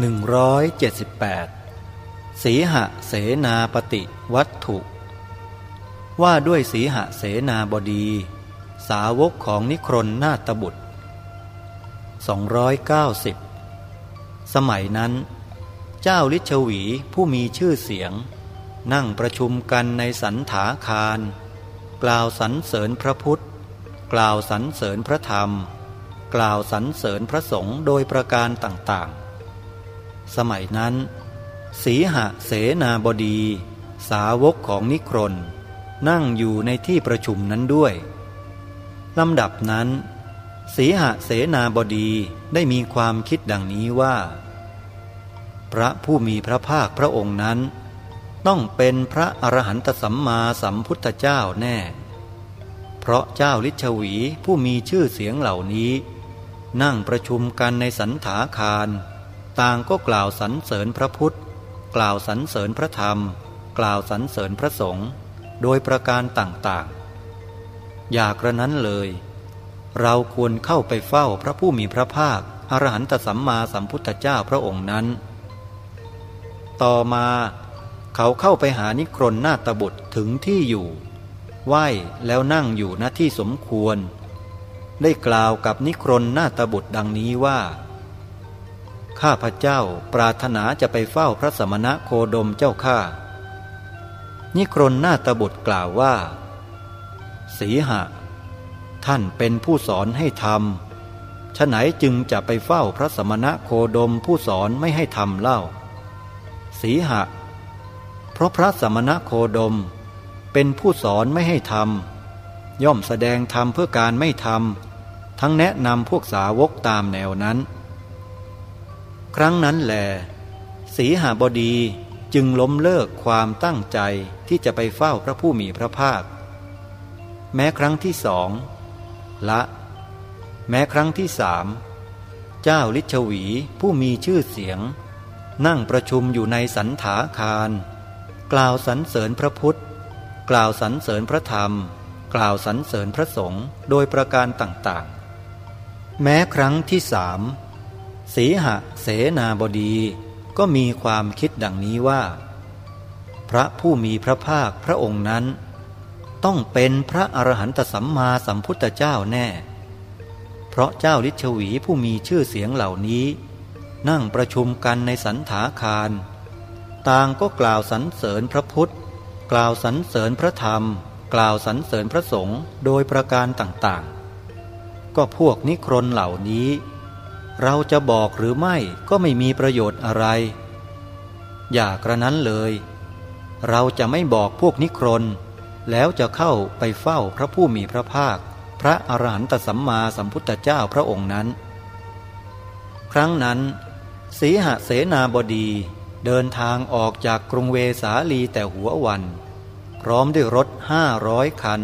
178 สีหะเสนาปฏิวัตถุ ว่าด้วยสีหะเสนาบดี สาวกของนิครนนาตบุตร 290 สมัยนั้น เจ้าลิชวีผู้มีชื่อเสียง นั่งประชุมกันในสันถาคาร กล่าวสรรเสริญพระพุทธ กล่าวสรรเสริญพระธรรม กล่าวสรรเสริญพระสงฆ์โดยประการต่าง สมัยนั้น สีหะเสนาบดี สาวกของนิครนนั่งอยู่ในที่ประชุมนั้นด้วยลำดับนั้น สีหะเสนาบดีได้มีความคิดดังนี้ว่า พระผู้มีพระภาคพระองค์นั้น ต้องเป็นพระอรหันตสัมมาสัมพุทธเจ้าแน่ เพราะเจ้าลิชวีผู้มีชื่อเสียงเหล่านี้ นั่งประชุมกันในสันถาคาร ต่างก็กล่าวสรรเสริญพระพุทธ กล่าวสรรเสริญพระธรรม กล่าวสรรเสริญพระสงฆ์โดยประการต่างๆ อย่ากระนั้นเลย เราควรเข้าไปเฝ้าพระผู้มีพระภาคอรหันตสัมมาสัมพุทธเจ้าพระองค์นั้น ต่อมาเขาเข้าไปหานิครนนาตบุตรถึงที่อยู่ ไหวแล้วนั่งอยู่ณที่สมควร ได้กล่าวกับนิครนนาตบุตรดังนี้ว่า ข้าพระเจ้าปรารถนาจะไปเฝ้าพระสมณะโคดมเจ้าข้า นิครนนาตบุตรกล่าวว่า สีหะ ท่านเป็นผู้สอนให้ทำฉะไหนจึงจะไปเฝ้าพระสมณะโคดมผู้สอนไม่ให้ทำเล่า สีหะ เพราะพระสมณะโคดม เป็นผู้สอนไม่ให้ทำย่อมแสดงธรรมเพื่อการไม่ทำทั้งแนะนำพวกสาวกตามแนวนั้น ครั้งนั้นแหลสีหาบดีจึงล้มเลิกความตั้งใจที่จะไปเฝ้าพระผู้มีพระภาค แม้ครั้งที่สองละ แม้ครั้งที่สามเจ้าลิชวีผู้มีชื่อเสียง นั่งประชุมอยู่ในสันถาคาร กล่าวสรรเสริญพระพุทธ กล่าวสรรเสริญพระธรรม กล่าวสรรเสริญพระสงฆ์โดยประการต่างๆ แม้ครั้งที่สาม สีหะเสนาบดีก็มีความคิดดังนี้ว่า พระผู้มีพระภาคพระองค์นั้น ต้องเป็นพระอรหันตสัมมาสัมพุทธเจ้าแน่ เพราะเจ้าลิชวีผู้มีชื่อเสียงเหล่านี้ นั่งประชุมกันในสันถาคาร ต่างก็กล่าวสรรเสริญพระพุทธ กล่าวสรรเสริญพระธรรม กล่าวสรรเสริญพระสงฆ์โดยประการต่างๆ ก็พวกนิครนเหล่านี้ เราจะบอกหรือไม่ก็ไม่มีประโยชน์อะไร อย่ากระนั้นเลย เราจะไม่บอกพวกนิครน แล้วจะเข้าไปเฝ้าพระผู้มีพระภาค พระอรหันตสัมมาสัมพุทธเจ้าพระองค์นั้น ครั้งนั้น สีหเสนาบดีเดินทางออกจากกรุงเวสาลีแต่หัววัน พร้อมด้วยรถห้าร้อยคัน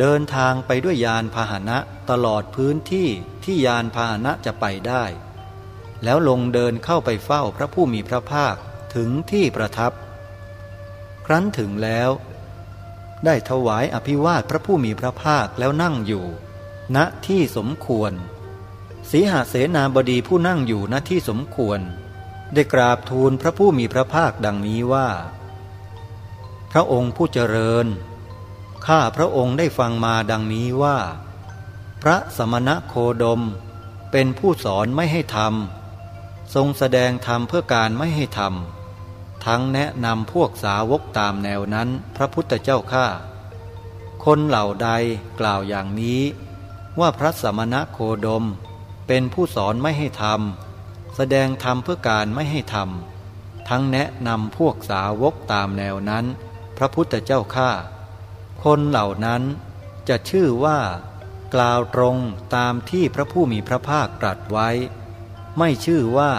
เดินทางไปด้วยยานพาหนะตลอดพื้นที่ที่ยานพาหนะจะไปได้ แล้วลงเดินเข้าไปเฝ้าพระผู้มีพระภาคถึงที่ประทับ ครั้นถึงแล้ว ได้ถวายอภิวาทพระผู้มีพระภาคแล้วนั่งอยู่ ณที่สมควร สีหาเสนาบดีผู้นั่งอยู่ณที่สมควร ได้กราบทูลพระผู้มีพระภาคดังนี้ว่า พระองค์ผู้เจริญ ข้าพระองค์ได้ฟังมาดังนี้ว่า พระสมณะโคดม เป็นผู้สอนไม่ให้ทำทรงแสดงธรรมเพื่อการไม่ให้ทำทั้งแนะนำพวกสาวกตามแนวนั้นพระพุทธเจ้าข้าคนเหล่าใดกล่าวอย่างนี้ ว่าพระสมณะโคดม เป็นผู้สอนไม่ให้ทำแสดงธรรมเพื่อการไม่ให้ทำทั้งแนะนำพวกสาวกตามแนวนั้น พระพุทธเจ้าข้า คนเหล่านั้นจะชื่อว่ากล่าวตรงตามที่พระผู้มีพระภาคตรัสไว้ ไม่ชื่อว่า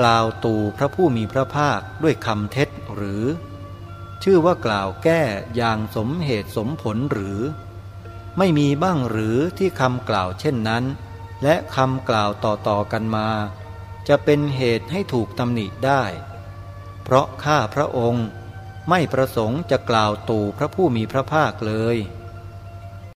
กล่าวตู่พระผู้มีพระภาคด้วยคำเท็จหรือ ชื่อว่ากล่าวแก้อย่างสมเหตุสมผลหรือ ไม่มีบ้างหรือที่คำกล่าวเช่นนั้น และคำกล่าวต่อๆกันมา จะเป็นเหตุให้ถูกตำหนิได้ เพราะข้าพระองค์ ไม่ประสงค์จะกล่าวตู่พระผู้มีพระภาคเลย